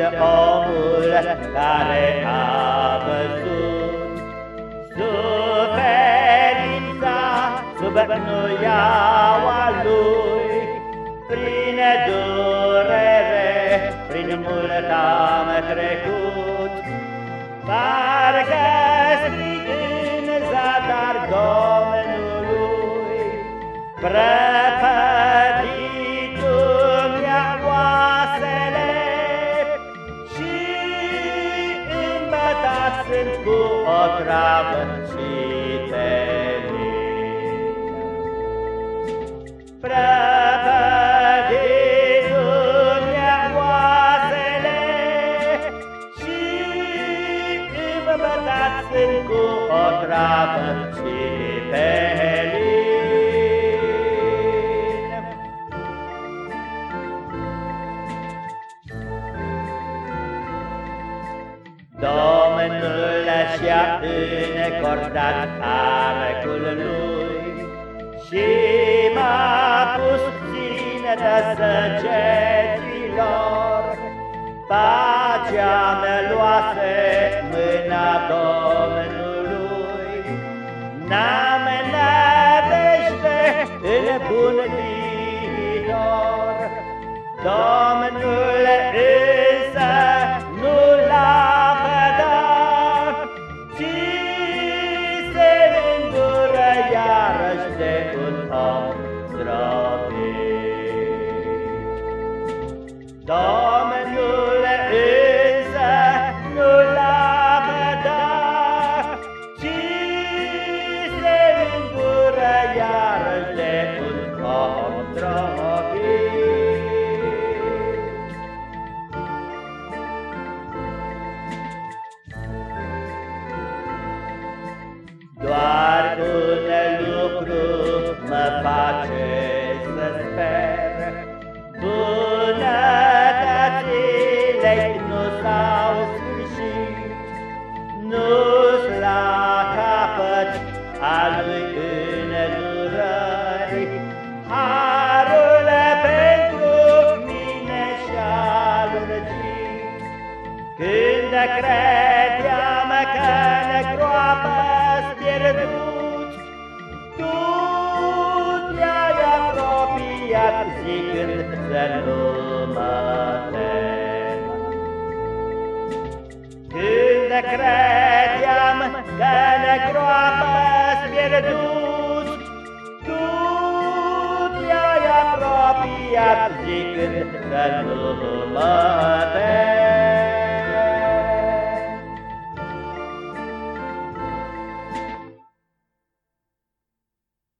omul care a văzut. Suferința sub nuiaua lui, prin durere, prin mult am trecut, parcă strig în zadar Domnului, sunt cu o travă și tenin. Prăpădindu-mi oasele și îmbătați sunt cu o travă și Domnul și-a încordat arcul lui. Și m-a pus țintă săgeților Pacea mea luase mâna Domnului. N-am nădejde în bun viitor Domnul Domnul al lui înădurări. Harul pentru mine și-a lărgit, Când credeam că ne groapă-s pierdut, Tu te-ai apropiat zicând să nu mă groapă pierdut, Tu te-ai apropiat zicând că nu mă tem.